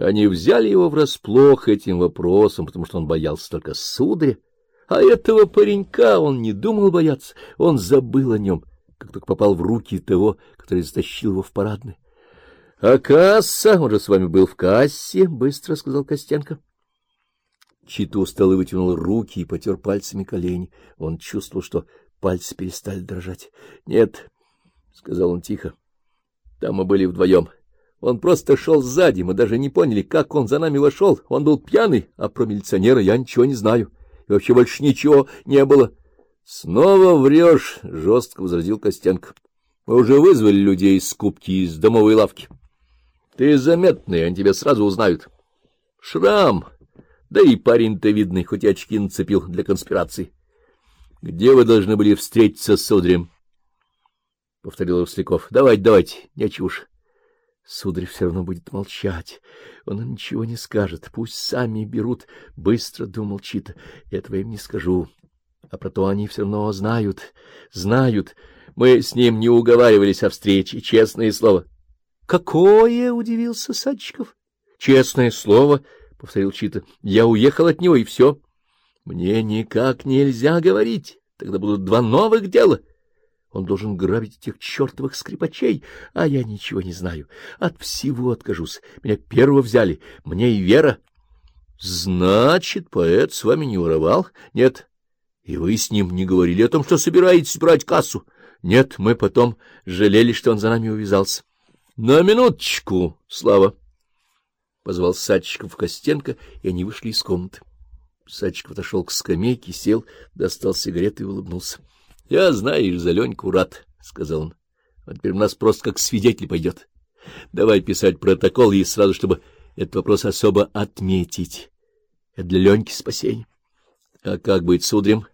Они взяли его врасплох этим вопросом, потому что он боялся только сударя, а этого паренька он не думал бояться, он забыл о нем, как только попал в руки того, который затащил его в парадный. — А касса? Он же с вами был в кассе, — быстро сказал Костенко. Чита устал и вытянул руки и потер пальцами колени. Он чувствовал, что пальцы перестали дрожать. — Нет, — сказал он тихо, — там мы были вдвоем. Он просто шел сзади, мы даже не поняли, как он за нами вошел. Он был пьяный, а про милиционера я ничего не знаю. И вообще больше ничего не было. — Снова врешь, — жестко возразил Костенко. — Мы уже вызвали людей из скупки из домовой лавки. Ты заметный, они тебя сразу узнают. Шрам да и парень-то видный, хоть и очки нацепил для конспирации. — Где вы должны были встретиться с Сударем? — повторил Росляков. — Давайте, давайте, не чушь. Сударь все равно будет молчать. Он ничего не скажет. Пусть сами берут. Быстро думал Чита. Этого им не скажу. А про то они все равно знают. Знают. Мы с ним не уговаривались о встрече, честное слово. — Какое? — удивился Садчиков. — Честное слово. —— повторил Чита. — Я уехал от него, и все. — Мне никак нельзя говорить. Тогда будут два новых дела. Он должен грабить этих чертовых скрипачей, а я ничего не знаю. От всего откажусь. Меня первого взяли. Мне и Вера. — Значит, поэт с вами не воровал? — Нет. — И вы с ним не говорили о том, что собираетесь брать кассу? — Нет, мы потом жалели, что он за нами увязался. — На минуточку, Слава. — позвал Садчиков Костенко, и они вышли из комнаты. Садчиков отошел к скамейке, сел, достал сигареты и улыбнулся. — Я, знаешь, за Леньку рад, — сказал он. — А теперь у нас просто как свидетель пойдет. Давай писать протокол и сразу, чтобы этот вопрос особо отметить. Это для Леньки спасение. А как быть сударем?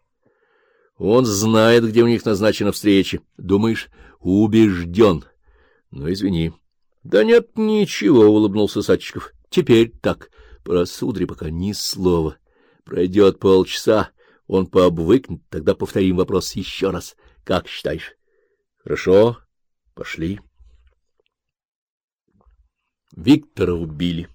Он знает, где у них назначена встреча. Думаешь, убежден. Ну, извини. — Да нет, ничего, — улыбнулся Садчиков. Теперь так, про сударя пока ни слова. Пройдет полчаса, он пообвыкнет, тогда повторим вопрос еще раз. Как считаешь? Хорошо, пошли. Виктора убили.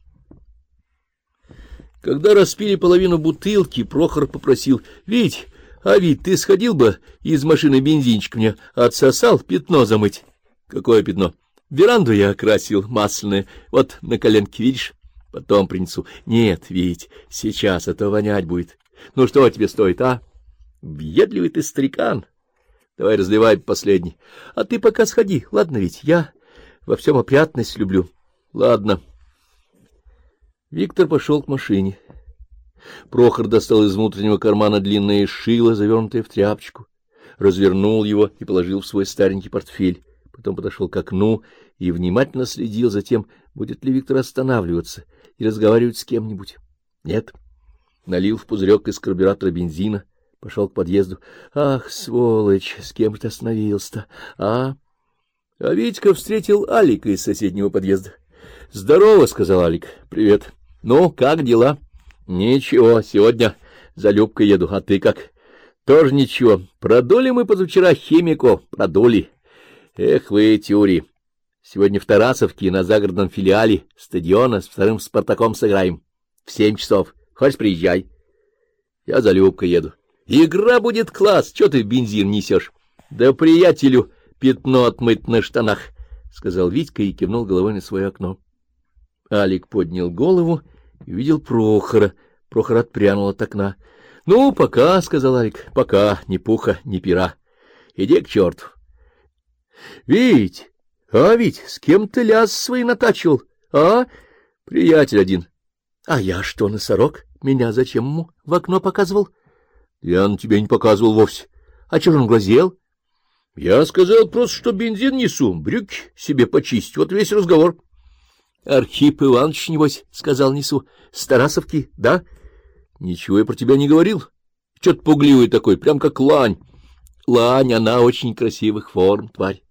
Когда распили половину бутылки, Прохор попросил, — Вить, а Вить, ты сходил бы из машины бензинчик мне отсосал пятно замыть? — Какое пятно? — Веранду я окрасил масляное, вот на коленке, видишь? Потом принесу. Нет, ведь сейчас это вонять будет. Ну что тебе стоит, а? Въедливый ты старикан. Давай разливай последний. А ты пока сходи, ладно ведь? Я во всем опрятность люблю. Ладно. Виктор пошел к машине. Прохор достал из внутреннего кармана длинное шило, завернутое в тряпочку, развернул его и положил в свой старенький портфель. Потом подошел к окну и внимательно следил за тем, будет ли Виктор останавливаться и разговаривать с кем-нибудь. Нет. Налил в пузырек из карбюратора бензина, пошел к подъезду. Ах, сволочь, с кем ты остановился-то, а? А Витька встретил Алика из соседнего подъезда. — Здорово, — сказал Алик. — Привет. — Ну, как дела? — Ничего, сегодня за Любкой еду. А ты как? — Тоже ничего. Продули мы позавчера химику, продули. Эх вы, Тюри, Сегодня в Тарасовке на загородном филиале стадиона с вторым «Спартаком» сыграем. В семь часов. Хочешь, приезжай. Я за Любкой еду. Игра будет класс. Чего ты бензин несешь? Да приятелю пятно отмыть на штанах, — сказал Витька и кивнул головой на свое окно. Алик поднял голову и увидел Прохора. Прохор отпрянул от окна. — Ну, пока, — сказал Алик, — пока, ни пуха, ни пера. Иди к черту. — Вить! А ведь с кем ты ляз свой натачивал, а? Приятель один. А я что, носорог? Меня зачем ему в окно показывал? Я на тебя не показывал вовсе. А чего он глазел? Я сказал просто, что бензин несу, брюки себе почистить. Вот весь разговор. Архип Иванович, небось, сказал несу. С Тарасовки, да? Ничего я про тебя не говорил. Чё ты пугливый такой, прям как лань. Лань, она очень красивых форм, тварь.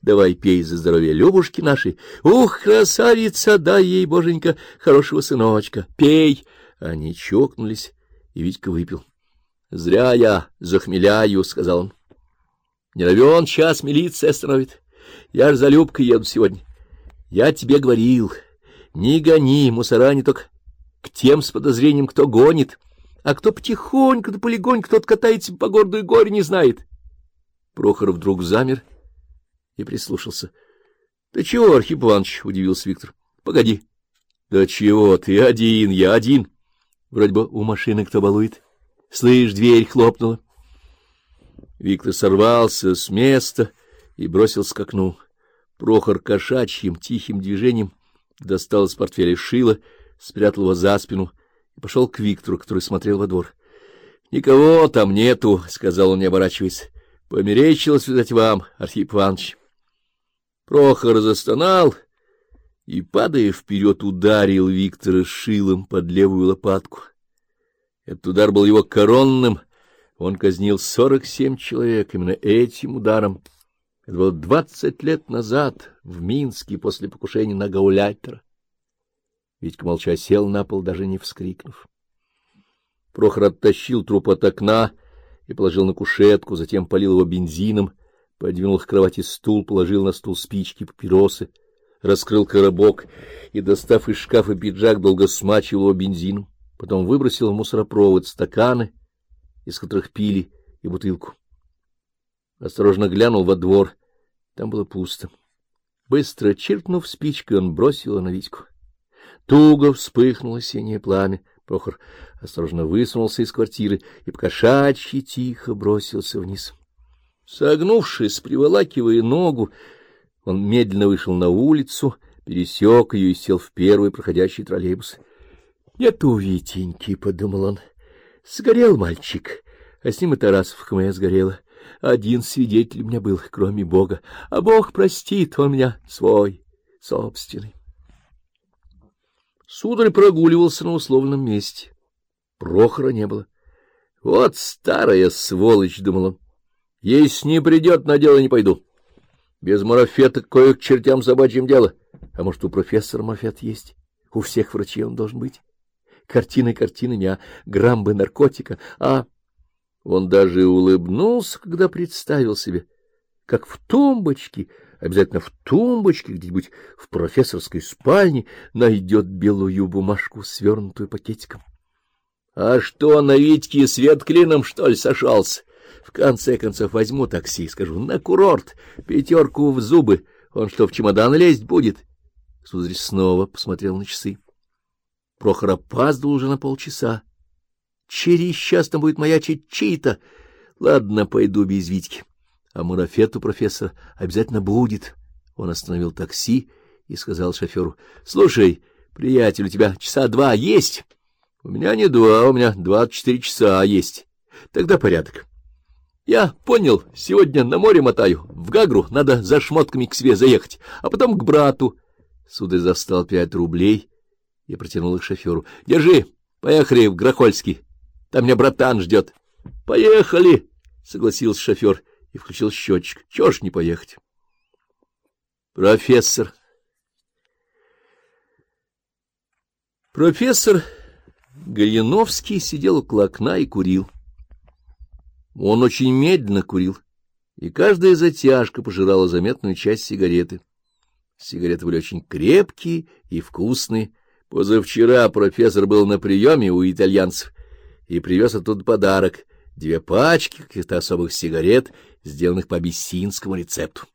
Давай пей за здоровье Любушки нашей. Ух, красавица, дай ей, боженька, хорошего сыночка. Пей. Они чокнулись, и Витька выпил. — Зря я захмеляю, — сказал он. — Не равен час милиция остановит. Я ж за Любкой еду сегодня. Я тебе говорил, Не гони, мусора не только к тем с подозрением, кто гонит, а кто потихоньку да полегоньку, тот катается по городу и горе не знает. Прохор вдруг замер и прислушался. — Ты чего, Архип Иванович? — удивился Виктор. — Погоди. — Да чего ты один, я один. Вроде бы у машины кто балует. Слышь, дверь хлопнула. Виктор сорвался с места и бросился к окну. Прохор кошачьим тихим движением достал из портфеля шило, спрятал его за спину и пошел к Виктору, который смотрел во двор. — Никого там нету, — сказал он, не оборачиваясь. — Померещилось, видать, вам, Архип Иванович. Прохор застонал и, падая вперед, ударил Виктора шилом под левую лопатку. Этот удар был его коронным. Он казнил сорок семь человек именно этим ударом. Это было двадцать лет назад в Минске после покушения на Гауляйтера. Витька молча сел на пол, даже не вскрикнув. Прохор оттащил труп от окна и положил на кушетку, затем полил его бензином, подвинул к кровати стул, положил на стул спички, папиросы, раскрыл коробок и, достав из шкафа пиджак, долго смачивал его бензином, потом выбросил в мусоропровод стаканы, из которых пили, и бутылку. Осторожно глянул во двор. Там было пусто. Быстро чиркнув спичкой, он бросил на Витьку. Туго вспыхнуло синее пламя. Прохор осторожно высунулся из квартиры и покошачьи тихо бросился вниз. Согнувшись, приволакивая ногу, он медленно вышел на улицу, пересек ее и сел в первый проходящий троллейбус. — Нету Витеньки, — подумал он. — Сгорел мальчик, а с ним и Тарасовка моя сгорела. Один свидетель у меня был, кроме Бога, а Бог простит, он меня свой, собственный. Сударь прогуливался на условном месте. Прохора не было. Вот старая сволочь, — думал он. Если не придет, на дело не пойду. Без марафета кое к чертям собачьим дело. А может, у профессора марафет есть? У всех врачей он должен быть. Картины картинами, а грамбы наркотика, а... Он даже улыбнулся, когда представил себе, как в тумбочке, обязательно в тумбочке, где-нибудь в профессорской спальне, найдет белую бумажку, свернутую пакетиком. А что, на Витьке свет клином, что ли, сошелся? В конце концов возьму такси, скажу, на курорт, пятерку в зубы. Он что, в чемодан лезть будет? Сударь снова посмотрел на часы. Прохор опаздывал уже на полчаса. Через час там будет маячить чьи-то. Ладно, пойду без Витьки. А марафет у профессора обязательно будет. Он остановил такси и сказал шоферу, — Слушай, приятель, у тебя часа два есть? — У меня не два, у меня двадцать четыре часа есть. Тогда порядок. Я понял, сегодня на море мотаю, в Гагру надо за шмотками к себе заехать, а потом к брату. Сударь застал пять рублей и протянул их шоферу. — Держи, поехали в Грохольский, там меня братан ждет. — Поехали, — согласился шофер и включил счетчик. — Чего ж не поехать? Профессор. Профессор Галиновский сидел около окна и курил. Он очень медленно курил, и каждая затяжка пожирала заметную часть сигареты. Сигареты были очень крепкие и вкусные. Позавчера профессор был на приеме у итальянцев и привез оттуда подарок — две пачки каких-то особых сигарет, сделанных по абиссинскому рецепту.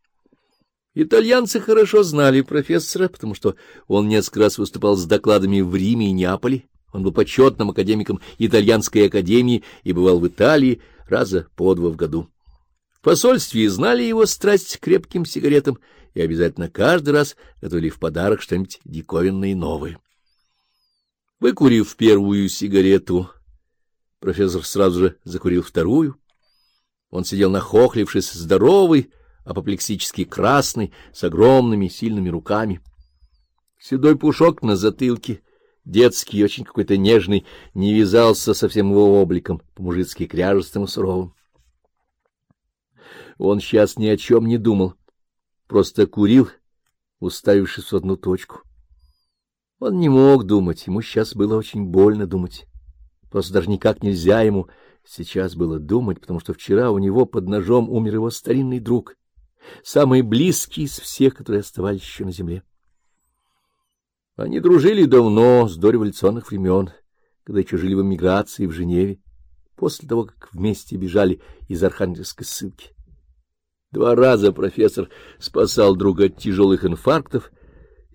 Итальянцы хорошо знали профессора, потому что он несколько раз выступал с докладами в Риме и Неаполе. Он был почетным академиком итальянской академии и бывал в Италии, раза по два в году. В посольстве знали его страсть к крепким сигаретам и обязательно каждый раз готовили в подарок что-нибудь диковинное и новое. Выкурив первую сигарету, профессор сразу же закурил вторую. Он сидел нахохлившись, здоровый, апоплексически красный, с огромными сильными руками. Седой пушок на затылке — детский, очень какой-то нежный, не вязался со всем его обликом, по-мужицки кряжестым и суровым. Он сейчас ни о чем не думал, просто курил, уставившись в одну точку. Он не мог думать, ему сейчас было очень больно думать. Просто даже никак нельзя ему сейчас было думать, потому что вчера у него под ножом умер его старинный друг, самый близкий из всех, которые оставались еще на земле. Они дружили давно, с дореволюционных времен, когда еще жили в эмиграции в Женеве, после того, как вместе бежали из Архангельской ссылки. Два раза профессор спасал друга от тяжелых инфарктов,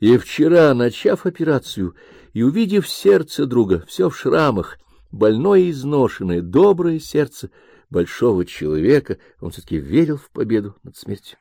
и вчера, начав операцию и увидев сердце друга, все в шрамах, больное и изношенное, доброе сердце большого человека, он все-таки верил в победу над смертью.